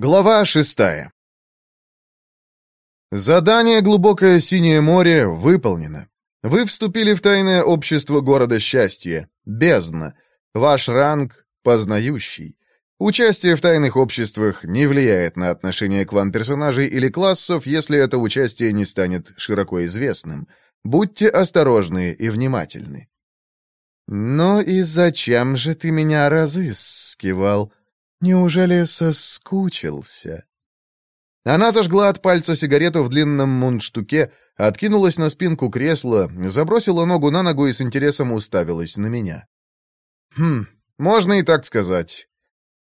Глава шестая. Задание «Глубокое синее море» выполнено. Вы вступили в тайное общество города счастья. Бездна. Ваш ранг — познающий. Участие в тайных обществах не влияет на отношение к вам персонажей или классов, если это участие не станет широко известным. Будьте осторожны и внимательны. «Ну и зачем же ты меня разыскивал?» Неужели соскучился?» Она зажгла от пальца сигарету в длинном мундштуке, откинулась на спинку кресла, забросила ногу на ногу и с интересом уставилась на меня. «Хм, можно и так сказать».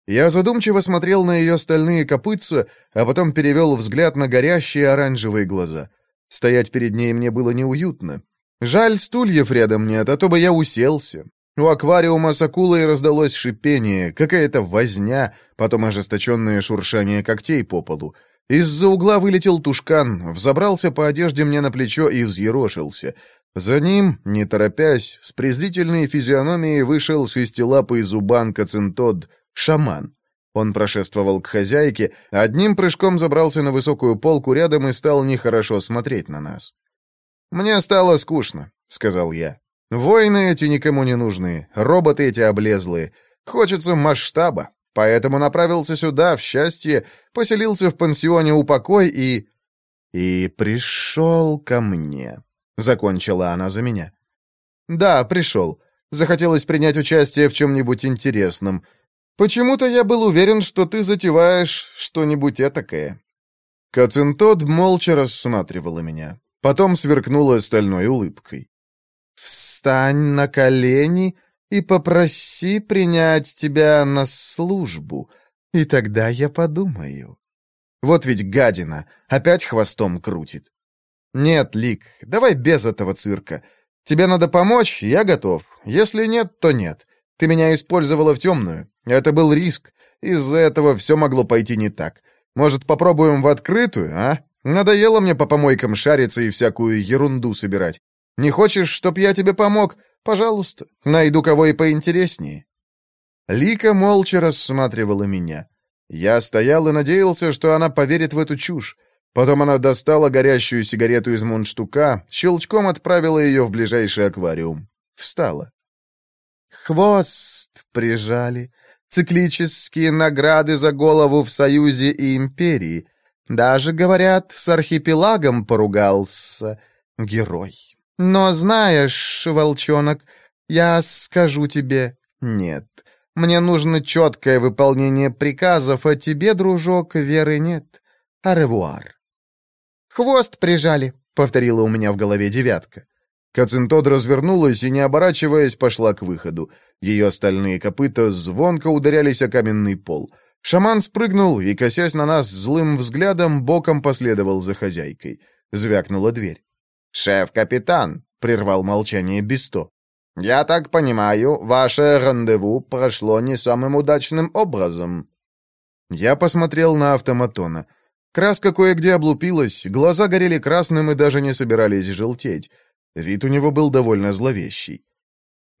Я задумчиво смотрел на ее стальные копытца, а потом перевел взгляд на горящие оранжевые глаза. Стоять перед ней мне было неуютно. Жаль, стульев рядом нет, а то бы я уселся. У аквариума с акулой раздалось шипение, какая-то возня, потом ожесточенное шуршание когтей по полу. Из-за угла вылетел тушкан, взобрался по одежде мне на плечо и взъерошился. За ним, не торопясь, с презрительной физиономией вышел шестилапый зубан Кацинтод, шаман. Он прошествовал к хозяйке, одним прыжком забрался на высокую полку рядом и стал нехорошо смотреть на нас. «Мне стало скучно», — сказал я. Войны эти никому не нужны, роботы эти облезлые. Хочется масштаба, поэтому направился сюда, в счастье, поселился в пансионе «Упокой» и... «И пришел ко мне», — закончила она за меня. «Да, пришел. Захотелось принять участие в чем-нибудь интересном. Почему-то я был уверен, что ты затеваешь что-нибудь этакое». Кацинтод молча рассматривала меня. Потом сверкнула стальной улыбкой. Встань на колени и попроси принять тебя на службу, и тогда я подумаю. Вот ведь гадина, опять хвостом крутит. Нет, Лик, давай без этого цирка. Тебе надо помочь, я готов. Если нет, то нет. Ты меня использовала в темную. Это был риск. Из-за этого все могло пойти не так. Может, попробуем в открытую, а? Надоело мне по помойкам шариться и всякую ерунду собирать. Не хочешь, чтоб я тебе помог? Пожалуйста, найду кого и поинтереснее». Лика молча рассматривала меня. Я стоял и надеялся, что она поверит в эту чушь. Потом она достала горящую сигарету из мундштука, щелчком отправила ее в ближайший аквариум. Встала. «Хвост прижали. Циклические награды за голову в Союзе и Империи. Даже, говорят, с архипелагом поругался. Герой. Но знаешь, волчонок, я скажу тебе «нет». Мне нужно четкое выполнение приказов, а тебе, дружок, веры нет. Аревуар. «Хвост прижали», — повторила у меня в голове девятка. Кацинтод развернулась и, не оборачиваясь, пошла к выходу. Ее стальные копыта звонко ударялись о каменный пол. Шаман спрыгнул и, косясь на нас злым взглядом, боком последовал за хозяйкой. Звякнула дверь. «Шеф-капитан», — прервал молчание Бесто. «Я так понимаю, ваше рандеву прошло не самым удачным образом». Я посмотрел на автоматона. Краска кое-где облупилась, глаза горели красным и даже не собирались желтеть. Вид у него был довольно зловещий.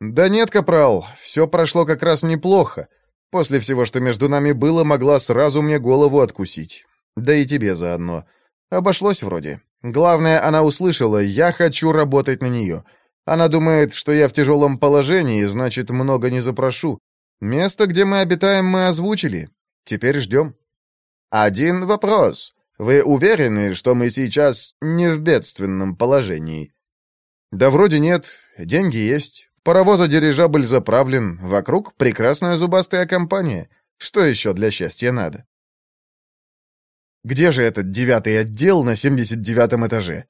«Да нет, капрал, все прошло как раз неплохо. После всего, что между нами было, могла сразу мне голову откусить. Да и тебе заодно. Обошлось вроде. Главное, она услышала «я хочу работать на нее». Она думает, что я в тяжелом положении, значит, много не запрошу. Место, где мы обитаем, мы озвучили. Теперь ждем. Один вопрос. Вы уверены, что мы сейчас не в бедственном положении? Да вроде нет. Деньги есть. Паровоза-дирижабль заправлен. Вокруг прекрасная зубастая компания. Что еще для счастья надо? Где же этот девятый отдел на 79 этаже?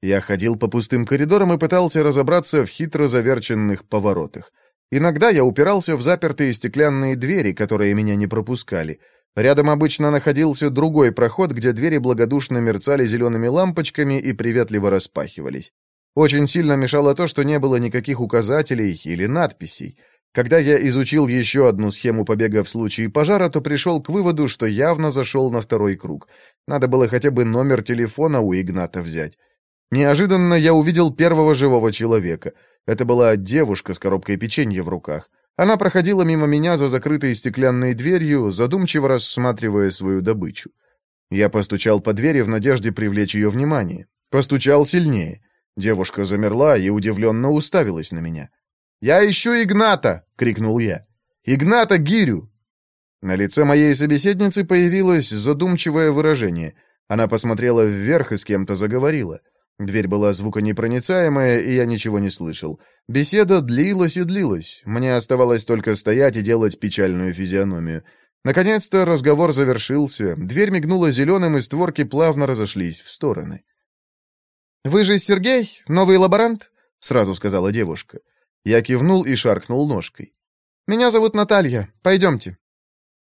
Я ходил по пустым коридорам и пытался разобраться в хитро заверченных поворотах. Иногда я упирался в запертые стеклянные двери, которые меня не пропускали. Рядом обычно находился другой проход, где двери благодушно мерцали зелеными лампочками и приветливо распахивались. Очень сильно мешало то, что не было никаких указателей или надписей. Когда я изучил еще одну схему побега в случае пожара, то пришел к выводу, что явно зашел на второй круг. Надо было хотя бы номер телефона у Игната взять. Неожиданно я увидел первого живого человека. Это была девушка с коробкой печенья в руках. Она проходила мимо меня за закрытой стеклянной дверью, задумчиво рассматривая свою добычу. Я постучал по двери в надежде привлечь ее внимание. Постучал сильнее. Девушка замерла и удивленно уставилась на меня. «Я ищу Игната!» — крикнул я. «Игната Гирю!» На лице моей собеседницы появилось задумчивое выражение. Она посмотрела вверх и с кем-то заговорила. Дверь была звуконепроницаемая, и я ничего не слышал. Беседа длилась и длилась. Мне оставалось только стоять и делать печальную физиономию. Наконец-то разговор завершился. Дверь мигнула зеленым, и створки плавно разошлись в стороны. «Вы же Сергей, новый лаборант?» — сразу сказала девушка. Я кивнул и шаркнул ножкой. «Меня зовут Наталья. Пойдемте».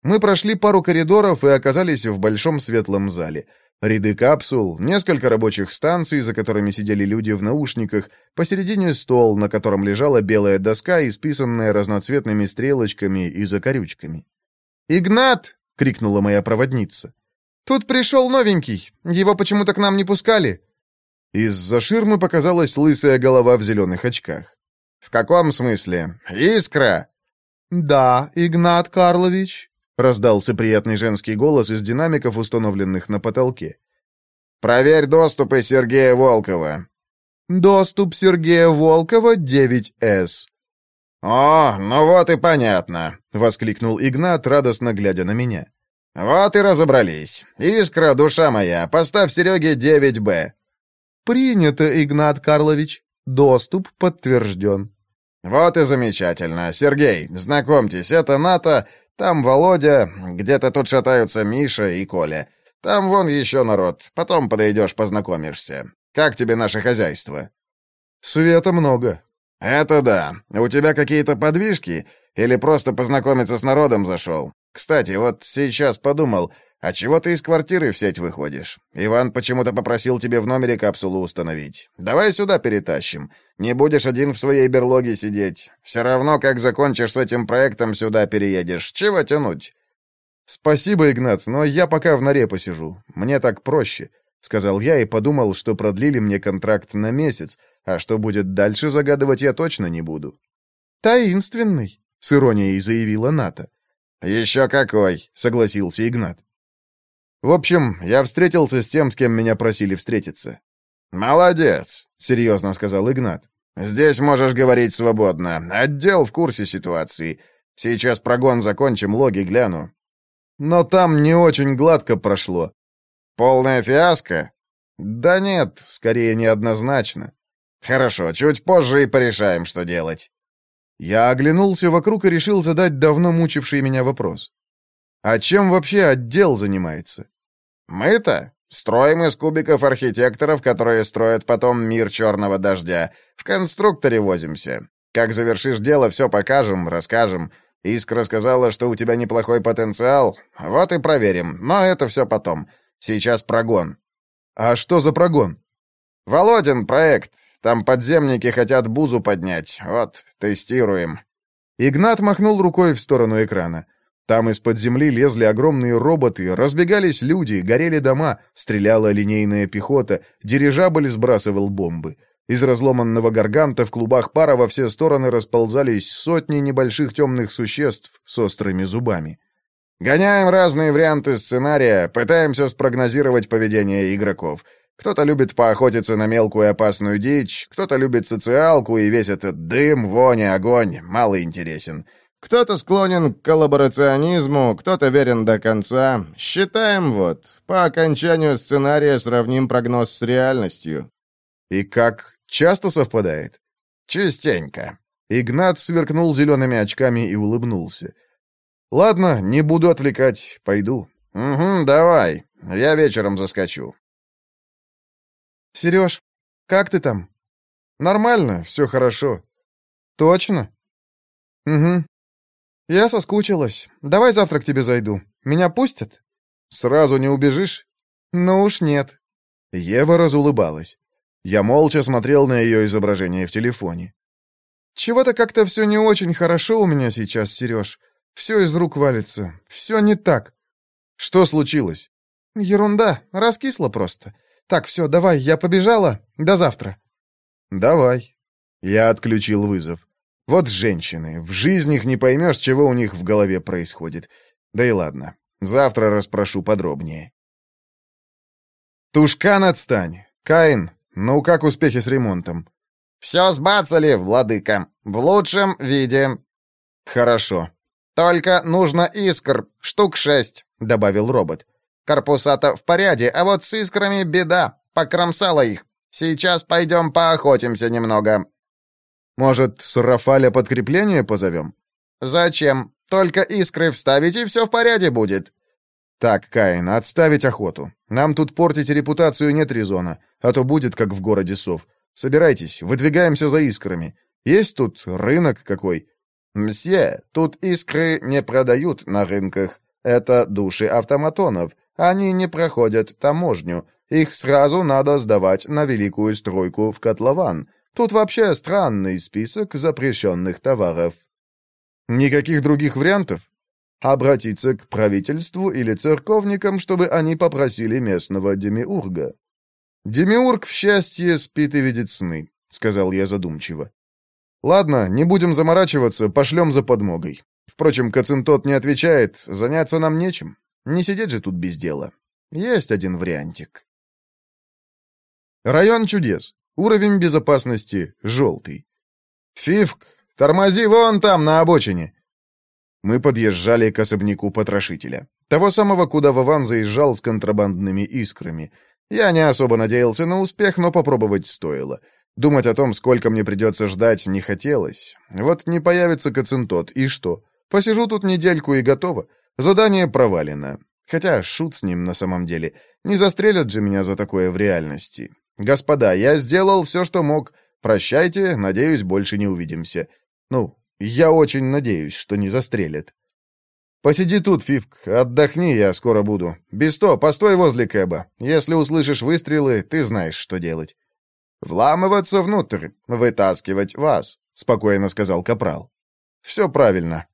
Мы прошли пару коридоров и оказались в большом светлом зале — Ряды капсул, несколько рабочих станций, за которыми сидели люди в наушниках, посередине стол, на котором лежала белая доска, исписанная разноцветными стрелочками и закорючками. «Игнат!» — крикнула моя проводница. «Тут пришел новенький. Его почему-то к нам не пускали». Из-за ширмы показалась лысая голова в зеленых очках. «В каком смысле? Искра?» «Да, Игнат Карлович», — раздался приятный женский голос из динамиков, установленных на потолке. «Проверь доступы Сергея Волкова». «Доступ Сергея Волкова 9С». «О, ну вот и понятно», — воскликнул Игнат, радостно глядя на меня. «Вот и разобрались. Искра, душа моя, поставь Сереге 9Б». «Принято, Игнат Карлович. Доступ подтвержден». «Вот и замечательно. Сергей, знакомьтесь, это НАТО, там Володя, где-то тут шатаются Миша и Коля. Там вон еще народ. Потом подойдешь, познакомишься. Как тебе наше хозяйство?» «Света много». «Это да. У тебя какие-то подвижки? Или просто познакомиться с народом зашел? Кстати, вот сейчас подумал, «А чего ты из квартиры в сеть выходишь? Иван почему-то попросил тебе в номере капсулу установить. Давай сюда перетащим. Не будешь один в своей берлоге сидеть. Все равно, как закончишь с этим проектом, сюда переедешь. Чего тянуть?» «Спасибо, Игнат, но я пока в норе посижу. Мне так проще», — сказал я и подумал, что продлили мне контракт на месяц, а что будет дальше, загадывать я точно не буду. «Таинственный», — с иронией заявила Ната. «Еще какой», — согласился Игнат. В общем, я встретился с тем, с кем меня просили встретиться. «Молодец», — серьезно сказал Игнат. «Здесь можешь говорить свободно. Отдел в курсе ситуации. Сейчас прогон закончим, логи гляну». «Но там не очень гладко прошло». «Полная фиаско?» «Да нет, скорее неоднозначно». «Хорошо, чуть позже и порешаем, что делать». Я оглянулся вокруг и решил задать давно мучивший меня вопрос. «А чем вообще отдел занимается?» Мы-то строим из кубиков архитекторов, которые строят потом мир черного дождя. В конструкторе возимся. Как завершишь дело, все покажем, расскажем. Искра сказала, что у тебя неплохой потенциал. Вот и проверим. Но это все потом. Сейчас прогон. А что за прогон? Володин проект. Там подземники хотят бузу поднять. Вот, тестируем. Игнат махнул рукой в сторону экрана. Там из-под земли лезли огромные роботы, разбегались люди, горели дома, стреляла линейная пехота, дирижабль сбрасывал бомбы. Из разломанного гарганта в клубах пара во все стороны расползались сотни небольших темных существ с острыми зубами. Гоняем разные варианты сценария, пытаемся спрогнозировать поведение игроков. Кто-то любит поохотиться на мелкую опасную дичь, кто-то любит социалку, и весь этот дым, вонь огонь мало интересен. Кто-то склонен к коллаборационизму, кто-то верен до конца. Считаем вот. По окончанию сценария сравним прогноз с реальностью. И как часто совпадает? Частенько. Игнат сверкнул зелеными очками и улыбнулся. Ладно, не буду отвлекать, пойду. Угу, давай. Я вечером заскочу. Сереж, как ты там? Нормально, все хорошо. Точно? Угу. «Я соскучилась. Давай завтра к тебе зайду. Меня пустят?» «Сразу не убежишь?» «Ну уж нет». Ева разулыбалась. Я молча смотрел на ее изображение в телефоне. «Чего-то как-то все не очень хорошо у меня сейчас, Сереж. Все из рук валится. Все не так». «Что случилось?» «Ерунда. Раскисло просто. Так, все, давай, я побежала. До завтра». «Давай». Я отключил вызов. Вот женщины, в жизни их не поймешь, чего у них в голове происходит. Да и ладно, завтра расспрошу подробнее. Тушкан отстань. Каин, ну как успехи с ремонтом? Все сбацали, владыка. В лучшем виде. Хорошо. Только нужно искр, штук шесть, добавил робот. Корпуса-то в порядке, а вот с искрами беда. Покромсала их. Сейчас пойдем поохотимся немного. Может, с Рафаля подкрепление позовем? Зачем? Только искры вставить, и все в порядке будет. Так, Каин, отставить охоту. Нам тут портить репутацию нет резона, а то будет, как в городе сов. Собирайтесь, выдвигаемся за искрами. Есть тут рынок какой? Мсье, тут искры не продают на рынках. Это души автоматонов. Они не проходят таможню. Их сразу надо сдавать на великую стройку в котлован. Тут вообще странный список запрещенных товаров. Никаких других вариантов? Обратиться к правительству или церковникам, чтобы они попросили местного демиурга. «Демиург в счастье спит и видит сны», — сказал я задумчиво. «Ладно, не будем заморачиваться, пошлем за подмогой. Впрочем, Кацинтот не отвечает, заняться нам нечем. Не сидеть же тут без дела. Есть один вариантик». Район чудес. Уровень безопасности желтый. «Фивк, тормози вон там, на обочине!» Мы подъезжали к особняку потрошителя. Того самого, куда Вован заезжал с контрабандными искрами. Я не особо надеялся на успех, но попробовать стоило. Думать о том, сколько мне придется ждать, не хотелось. Вот не появится Кацинтот, и что? Посижу тут недельку и готово. Задание провалено. Хотя шут с ним на самом деле. Не застрелят же меня за такое в реальности. Господа, я сделал все, что мог. Прощайте, надеюсь, больше не увидимся. Ну, я очень надеюсь, что не застрелят. Посиди тут, Фивк, отдохни, я скоро буду. Бесто, постой возле Кэба. Если услышишь выстрелы, ты знаешь, что делать. Вламываться внутрь, вытаскивать вас, спокойно сказал Капрал. Все правильно.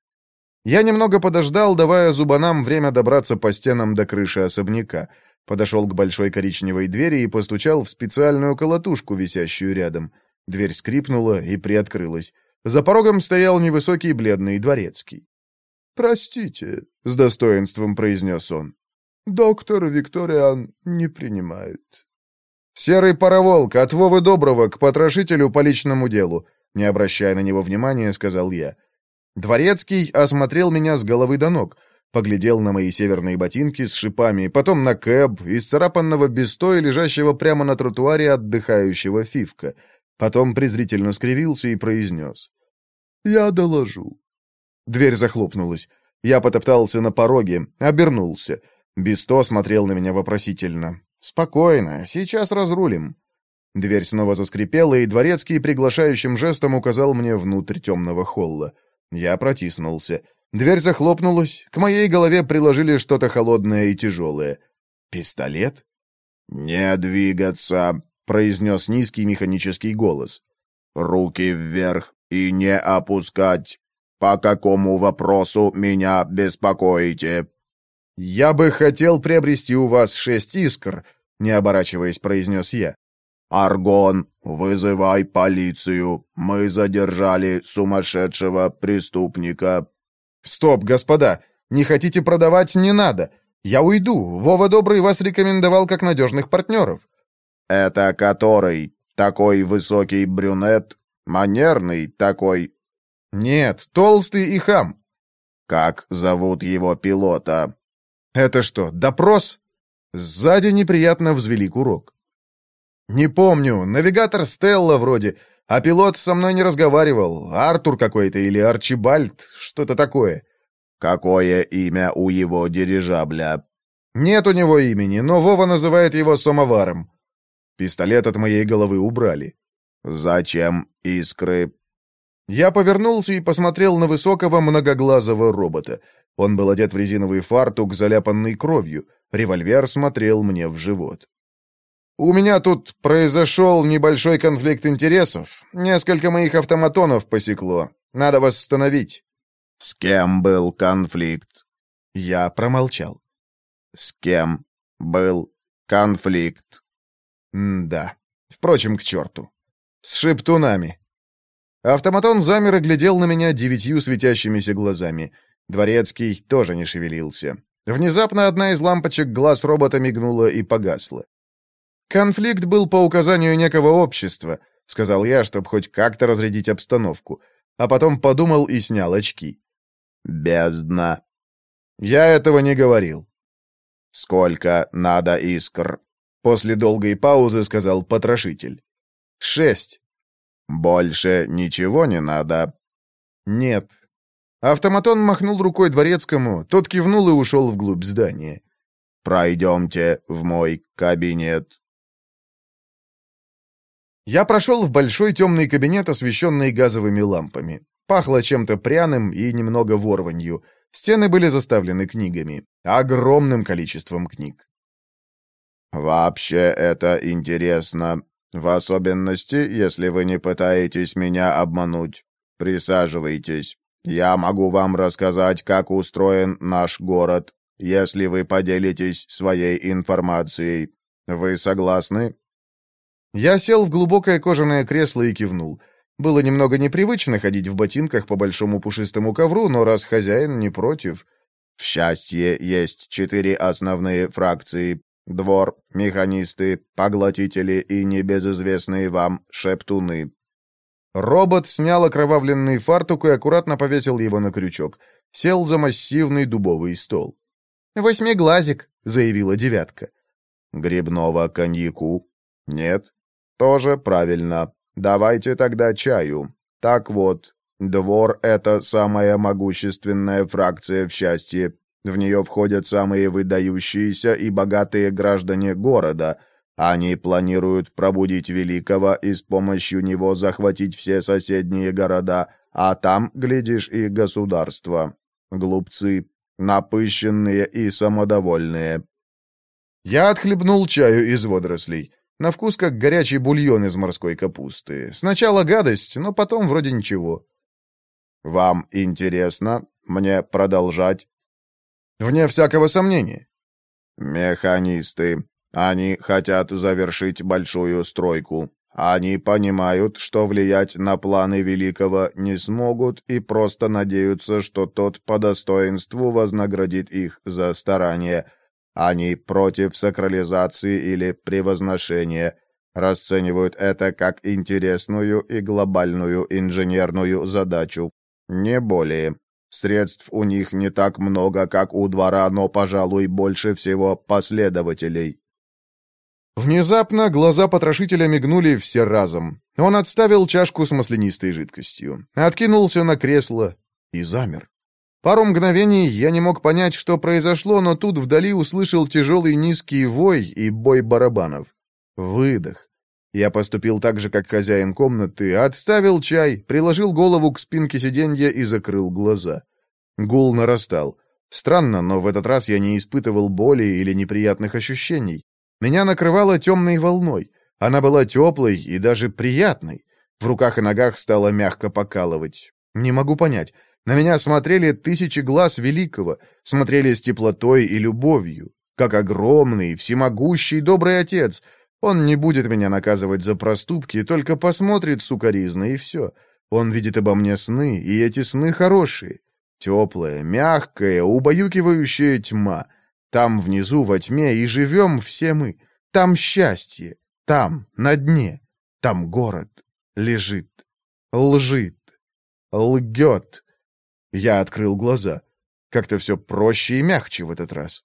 Я немного подождал, давая зубанам время добраться по стенам до крыши особняка. Подошел к большой коричневой двери и постучал в специальную колотушку, висящую рядом. Дверь скрипнула и приоткрылась. За порогом стоял невысокий бледный дворецкий. «Простите», — с достоинством произнес он. «Доктор Викториан не принимает». «Серый пароволк, от Вовы Доброго к потрошителю по личному делу», не обращая на него внимания, сказал я. Дворецкий осмотрел меня с головы до ног — Поглядел на мои северные ботинки с шипами, потом на кэб, исцарапанного бестоя, лежащего прямо на тротуаре отдыхающего Фивка. Потом презрительно скривился и произнес. «Я доложу». Дверь захлопнулась. Я потоптался на пороге, обернулся. Бесто смотрел на меня вопросительно. «Спокойно, сейчас разрулим». Дверь снова заскрипела, и дворецкий приглашающим жестом указал мне внутрь темного холла. Я протиснулся. Дверь захлопнулась, к моей голове приложили что-то холодное и тяжелое. «Пистолет?» «Не двигаться», — произнес низкий механический голос. «Руки вверх и не опускать. По какому вопросу меня беспокоите?» «Я бы хотел приобрести у вас шесть искр», — не оборачиваясь, произнес я. «Аргон, вызывай полицию. Мы задержали сумасшедшего преступника». «Стоп, господа! Не хотите продавать — не надо! Я уйду! Вова Добрый вас рекомендовал как надежных партнеров!» «Это который? Такой высокий брюнет? Манерный такой?» «Нет, толстый и хам». «Как зовут его пилота?» «Это что, допрос?» Сзади неприятно взвели курок. «Не помню, навигатор Стелла вроде, а пилот со мной не разговаривал. Артур какой-то или Арчибальд, что-то такое. Какое имя у его дирижабля? Нет у него имени, но Вова называет его самоваром. Пистолет от моей головы убрали. Зачем искры? Я повернулся и посмотрел на высокого многоглазого робота. Он был одет в резиновый фартук, заляпанный кровью. Револьвер смотрел мне в живот. У меня тут произошел небольшой конфликт интересов. Несколько моих автоматонов посекло. Надо восстановить». «С кем был конфликт?» Я промолчал. «С кем был конфликт?» М «Да. Впрочем, к черту. С шептунами». Автоматон замер и глядел на меня девятью светящимися глазами. Дворецкий тоже не шевелился. Внезапно одна из лампочек глаз робота мигнула и погасла. «Конфликт был по указанию некого общества», — сказал я, чтобы хоть как-то разрядить обстановку. А потом подумал и снял очки. «Бездна». «Я этого не говорил». «Сколько надо искр?» После долгой паузы сказал потрошитель. «Шесть». «Больше ничего не надо?» «Нет». Автоматон махнул рукой дворецкому, тот кивнул и ушел вглубь здания. «Пройдемте в мой кабинет». Я прошел в большой темный кабинет, освещенный газовыми лампами. Пахло чем-то пряным и немного ворванью. Стены были заставлены книгами. Огромным количеством книг. «Вообще это интересно. В особенности, если вы не пытаетесь меня обмануть. Присаживайтесь. Я могу вам рассказать, как устроен наш город, если вы поделитесь своей информацией. Вы согласны?» Я сел в глубокое кожаное кресло и кивнул. Было немного непривычно ходить в ботинках по большому пушистому ковру, но раз хозяин не против... В счастье есть четыре основные фракции. Двор, механисты, поглотители и небезызвестные вам шептуны. Робот снял окровавленный фартук и аккуратно повесил его на крючок. Сел за массивный дубовый стол. «Восьмиглазик», — заявила девятка. «Грибного коньяку?» «Нет?» «Тоже правильно. Давайте тогда чаю. Так вот, двор — это самая могущественная фракция в счастье. В нее входят самые выдающиеся и богатые граждане города. Они планируют пробудить Великого и с помощью него захватить все соседние города, а там, глядишь, и государство. Глупцы, напыщенные и самодовольные. Я отхлебнул чаю из водорослей. На вкус как горячий бульон из морской капусты. Сначала гадость, но потом вроде ничего. Вам интересно мне продолжать? Вне всякого сомнения. Механисты. Они хотят завершить большую стройку. Они понимают, что влиять на планы Великого не смогут и просто надеются, что тот по достоинству вознаградит их за старание – они против сакрализации или превозношения, расценивают это как интересную и глобальную инженерную задачу. Не более. Средств у них не так много, как у двора, но, пожалуй, больше всего последователей. Внезапно глаза потрошителя мигнули все разом. Он отставил чашку с маслянистой жидкостью, откинулся на кресло и замер. Пару мгновений я не мог понять, что произошло, но тут вдали услышал тяжелый низкий вой и бой барабанов. Выдох. Я поступил так же, как хозяин комнаты, отставил чай, приложил голову к спинке сиденья и закрыл глаза. Гул нарастал. Странно, но в этот раз я не испытывал боли или неприятных ощущений. Меня накрывало темной волной. Она была теплой и даже приятной. В руках и ногах стало мягко покалывать. Не могу понять, на меня смотрели тысячи глаз великого, смотрели с теплотой и любовью. Как огромный, всемогущий, добрый отец. Он не будет меня наказывать за проступки, только посмотрит сукоризно, и все. Он видит обо мне сны, и эти сны хорошие. Теплая, мягкая, убаюкивающая тьма. Там внизу во тьме и живем все мы. Там счастье. Там, на дне. Там город. Лежит. Лжит. Лгет. Я открыл глаза. Как-то все проще и мягче в этот раз.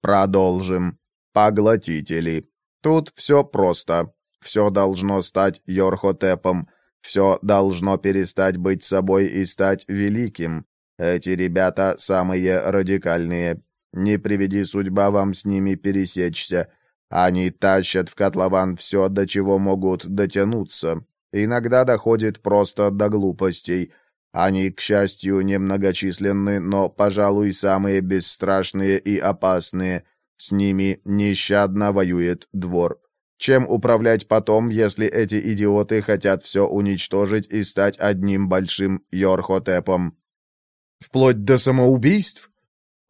Продолжим. Поглотители. Тут все просто. Все должно стать Йорхотепом. Все должно перестать быть собой и стать великим. Эти ребята самые радикальные. Не приведи судьба вам с ними пересечься. Они тащат в котлован все, до чего могут дотянуться. Иногда доходит просто до глупостей. Они, к счастью, немногочисленны, но, пожалуй, самые бесстрашные и опасные. С ними нещадно воюет двор. Чем управлять потом, если эти идиоты хотят все уничтожить и стать одним большим Йорхотепом? Вплоть до самоубийств?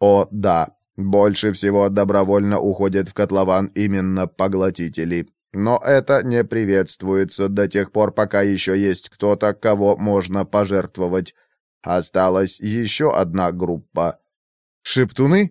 О, да. Больше всего добровольно уходят в котлован именно поглотители. Но это не приветствуется до тех пор, пока еще есть кто-то, кого можно пожертвовать. Осталась еще одна группа. Шептуны?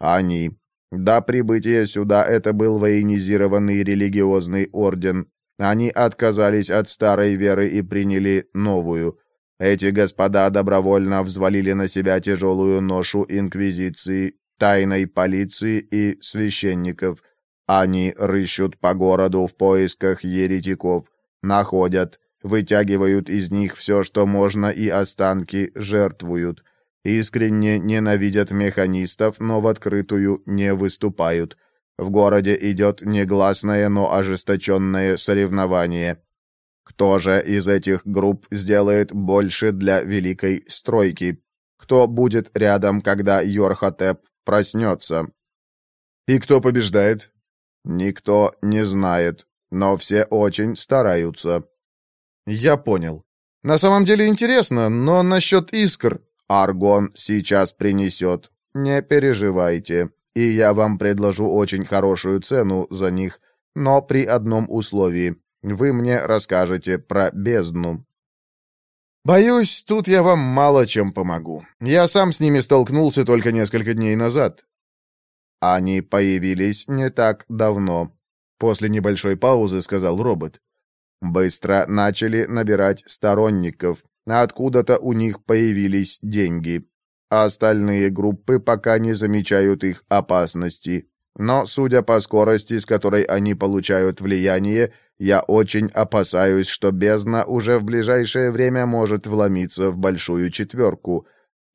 Они. До прибытия сюда это был военизированный религиозный орден. Они отказались от старой веры и приняли новую. Эти господа добровольно взвалили на себя тяжелую ношу инквизиции, тайной полиции и священников. Они рыщут по городу в поисках еретиков, находят, вытягивают из них все, что можно, и останки жертвуют. Искренне ненавидят механистов, но в открытую не выступают. В городе идет негласное, но ожесточенное соревнование. Кто же из этих групп сделает больше для великой стройки? Кто будет рядом, когда Йорхотеп проснется? И кто побеждает? Никто не знает, но все очень стараются. Я понял. На самом деле интересно, но насчет искр... Аргон сейчас принесет. Не переживайте. И я вам предложу очень хорошую цену за них, но при одном условии. Вы мне расскажете про бездну. Боюсь, тут я вам мало чем помогу. Я сам с ними столкнулся только несколько дней назад. Они появились не так давно. После небольшой паузы сказал робот. Быстро начали набирать сторонников. Откуда-то у них появились деньги. Остальные группы пока не замечают их опасности. Но, судя по скорости, с которой они получают влияние, я очень опасаюсь, что бездна уже в ближайшее время может вломиться в большую четверку.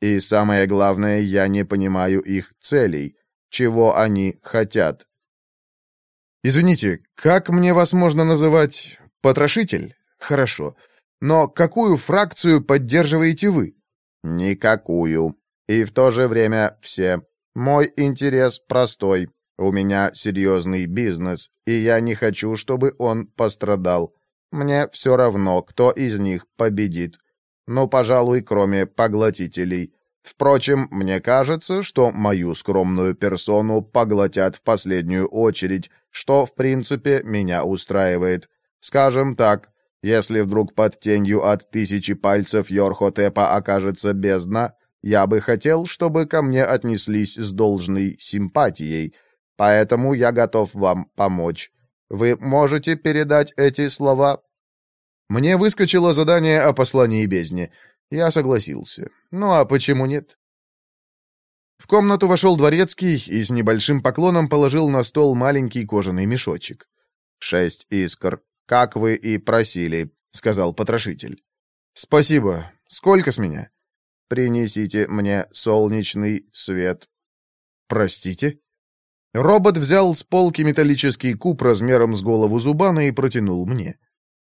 И самое главное, я не понимаю их целей чего они хотят. Извините, как мне вас можно называть? Потрошитель? Хорошо. Но какую фракцию поддерживаете вы? Никакую. И в то же время все. Мой интерес простой. У меня серьезный бизнес, и я не хочу, чтобы он пострадал. Мне все равно, кто из них победит. Ну, пожалуй, кроме поглотителей. Впрочем, мне кажется, что мою скромную персону поглотят в последнюю очередь, что, в принципе, меня устраивает. Скажем так, если вдруг под тенью от тысячи пальцев Йорхотепа окажется бездна, я бы хотел, чтобы ко мне отнеслись с должной симпатией, поэтому я готов вам помочь. Вы можете передать эти слова?» Мне выскочило задание о послании бездне — я согласился. Ну а почему нет? В комнату вошел дворецкий и с небольшим поклоном положил на стол маленький кожаный мешочек. «Шесть искр, как вы и просили», — сказал потрошитель. «Спасибо. Сколько с меня?» «Принесите мне солнечный свет». «Простите?» Робот взял с полки металлический куб размером с голову Зубана и протянул мне.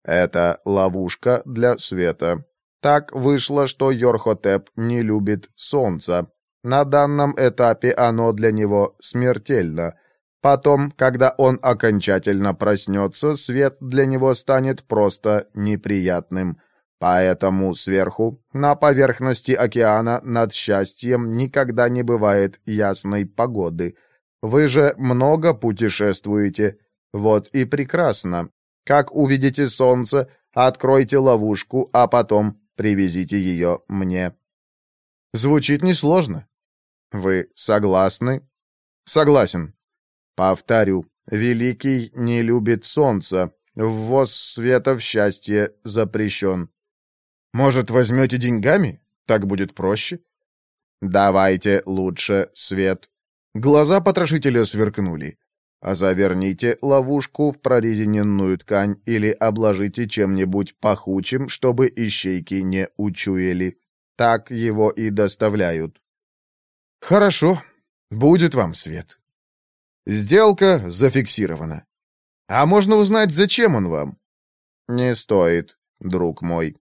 «Это ловушка для света. Так вышло, что Йорхотеп не любит солнца. На данном этапе оно для него смертельно. Потом, когда он окончательно проснется, свет для него станет просто неприятным. Поэтому сверху, на поверхности океана над счастьем никогда не бывает ясной погоды. Вы же много путешествуете. Вот и прекрасно. Как увидите солнце, откройте ловушку, а потом Привезите ее мне». Звучит несложно. Вы согласны? Согласен. Повторю, Великий не любит солнца. Ввоз света в счастье запрещен. Может, возьмете деньгами? Так будет проще. Давайте лучше свет. Глаза потрошителя сверкнули. А заверните ловушку в прорезиненную ткань или обложите чем-нибудь пахучим, чтобы ищейки не учуяли. Так его и доставляют. Хорошо, будет вам свет. Сделка зафиксирована. А можно узнать, зачем он вам? Не стоит, друг мой.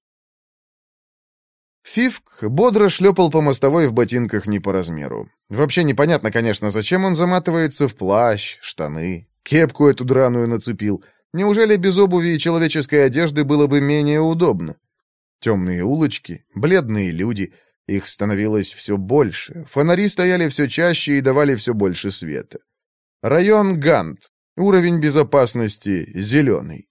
Фивк бодро шлепал по мостовой в ботинках не по размеру. Вообще непонятно, конечно, зачем он заматывается в плащ, штаны, кепку эту драную нацепил. Неужели без обуви и человеческой одежды было бы менее удобно? Темные улочки, бледные люди, их становилось все больше, фонари стояли все чаще и давали все больше света. Район Гант, Уровень безопасности зеленый.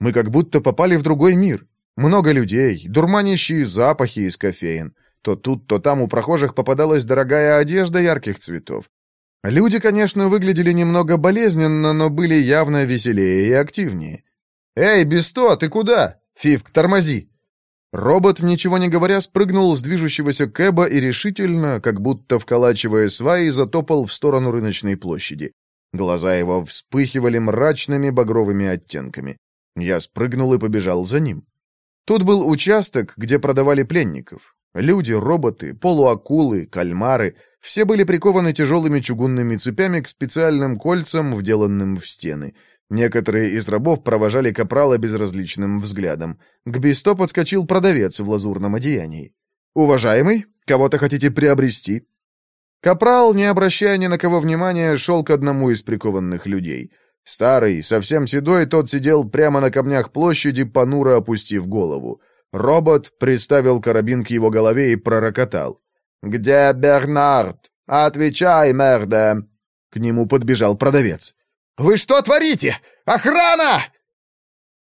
Мы как будто попали в другой мир. Много людей, дурманящие запахи из кофеин. То тут, то там у прохожих попадалась дорогая одежда ярких цветов. Люди, конечно, выглядели немного болезненно, но были явно веселее и активнее. «Эй, Бесто, ты куда? Фивк, тормози!» Робот, ничего не говоря, спрыгнул с движущегося кэба и решительно, как будто вколачивая сваи, затопал в сторону рыночной площади. Глаза его вспыхивали мрачными багровыми оттенками. Я спрыгнул и побежал за ним. Тут был участок, где продавали пленников. Люди, роботы, полуакулы, кальмары — все были прикованы тяжелыми чугунными цепями к специальным кольцам, вделанным в стены. Некоторые из рабов провожали капрала безразличным взглядом. К Бесто подскочил продавец в лазурном одеянии. «Уважаемый, кого-то хотите приобрести?» Капрал, не обращая ни на кого внимания, шел к одному из прикованных людей. Старый, совсем седой, тот сидел прямо на камнях площади, понуро опустив голову. Робот приставил карабин к его голове и пророкотал. «Где Бернард? Отвечай, мерде!» К нему подбежал продавец. «Вы что творите? Охрана!»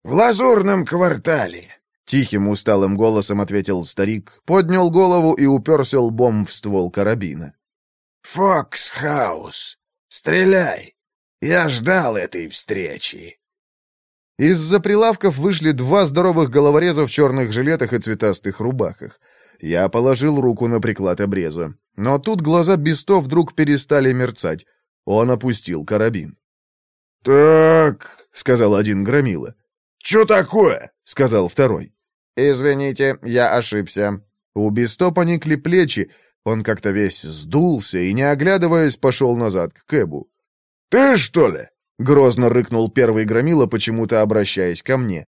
«В лазурном квартале», — тихим усталым голосом ответил старик, поднял голову и уперся лбом в ствол карабина. «Фокс-хаус! Стреляй! Я ждал этой встречи!» Из-за прилавков вышли два здоровых головореза в черных жилетах и цветастых рубахах. Я положил руку на приклад обреза. Но тут глаза Бесто вдруг перестали мерцать. Он опустил карабин. «Так», — сказал один громила. «Чё такое?» — сказал второй. «Извините, я ошибся». У Бесто поникли плечи, он как-то весь сдулся и, не оглядываясь, пошел назад к Кэбу. «Ты, что ли?» — грозно рыкнул первый громила, почему-то обращаясь ко мне.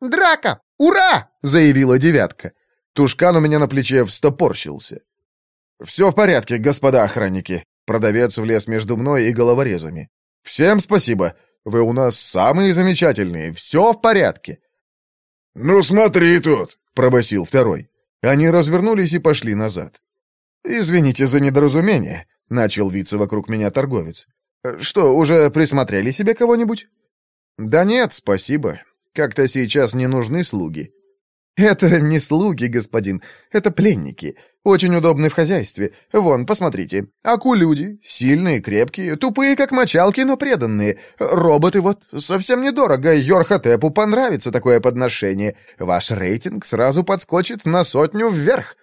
«Драка! Ура!» — заявила девятка. Тушкан у меня на плече встопорщился. «Все в порядке, господа охранники». Продавец влез между мной и головорезами. «Всем спасибо. Вы у нас самые замечательные. Все в порядке». «Ну смотри тут», — пробасил второй. Они развернулись и пошли назад. «Извините за недоразумение», — начал виться вокруг меня торговец. «Что, уже присмотрели себе кого-нибудь?» «Да нет, спасибо. Как-то сейчас не нужны слуги». «Это не слуги, господин, это пленники. Очень удобны в хозяйстве. Вон, посмотрите. Аку-люди, сильные, крепкие, тупые, как мочалки, но преданные. Роботы вот, совсем недорого. Йорхотепу понравится такое подношение. Ваш рейтинг сразу подскочит на сотню вверх».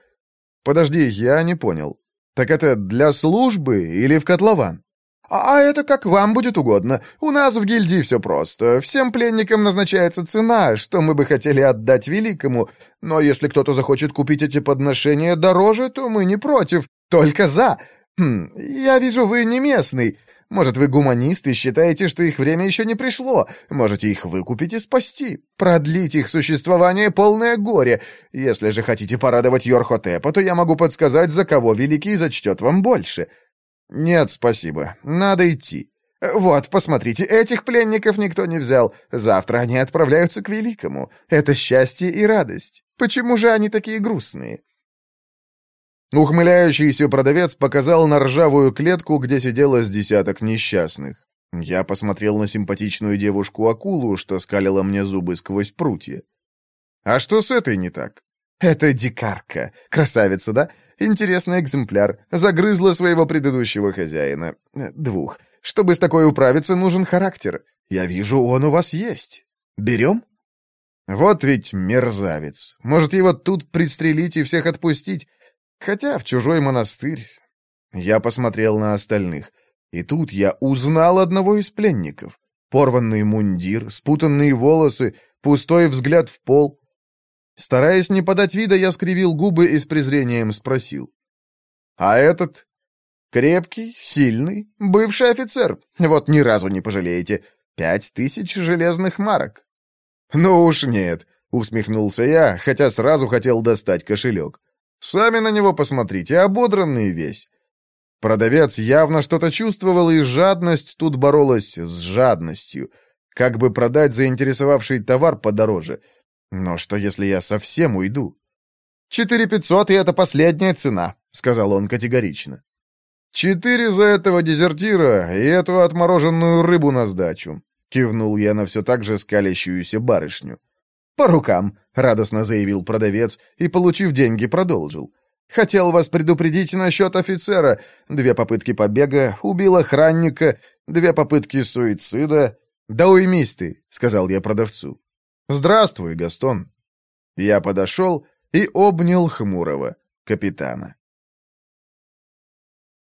«Подожди, я не понял. Так это для службы или в котлован?» «А это как вам будет угодно. У нас в гильдии все просто. Всем пленникам назначается цена, что мы бы хотели отдать великому. Но если кто-то захочет купить эти подношения дороже, то мы не против. Только за. Хм, я вижу, вы не местный. Может, вы гуманист и считаете, что их время еще не пришло. Можете их выкупить и спасти. Продлить их существование полное горе. Если же хотите порадовать Йорхотепа, то я могу подсказать, за кого Великий зачтет вам больше». «Нет, спасибо. Надо идти. Вот, посмотрите, этих пленников никто не взял. Завтра они отправляются к Великому. Это счастье и радость. Почему же они такие грустные?» Ухмыляющийся продавец показал на ржавую клетку, где сидело с десяток несчастных. Я посмотрел на симпатичную девушку-акулу, что скалила мне зубы сквозь прутья. «А что с этой не так?» «Это дикарка. Красавица, да? Интересный экземпляр. Загрызла своего предыдущего хозяина. Э, двух. Чтобы с такой управиться, нужен характер. Я вижу, он у вас есть. Берем? Вот ведь мерзавец. Может, его тут пристрелить и всех отпустить? Хотя в чужой монастырь. Я посмотрел на остальных. И тут я узнал одного из пленников. Порванный мундир, спутанные волосы, пустой взгляд в пол. Стараясь не подать вида, я скривил губы и с презрением спросил. «А этот?» «Крепкий, сильный, бывший офицер. Вот ни разу не пожалеете. Пять тысяч железных марок». «Ну уж нет», — усмехнулся я, хотя сразу хотел достать кошелек. «Сами на него посмотрите, ободранный весь». Продавец явно что-то чувствовал, и жадность тут боролась с жадностью. Как бы продать заинтересовавший товар подороже — но что, если я совсем уйду? «Четыре пятьсот, и это последняя цена», — сказал он категорично. «Четыре за этого дезертира и эту отмороженную рыбу на сдачу», — кивнул я на все так же скалящуюся барышню. «По рукам», — радостно заявил продавец и, получив деньги, продолжил. «Хотел вас предупредить насчет офицера. Две попытки побега, убил охранника, две попытки суицида». «Да уймись ты», — сказал я продавцу. «Здравствуй, Гастон». Я подошел и обнял хмурого капитана.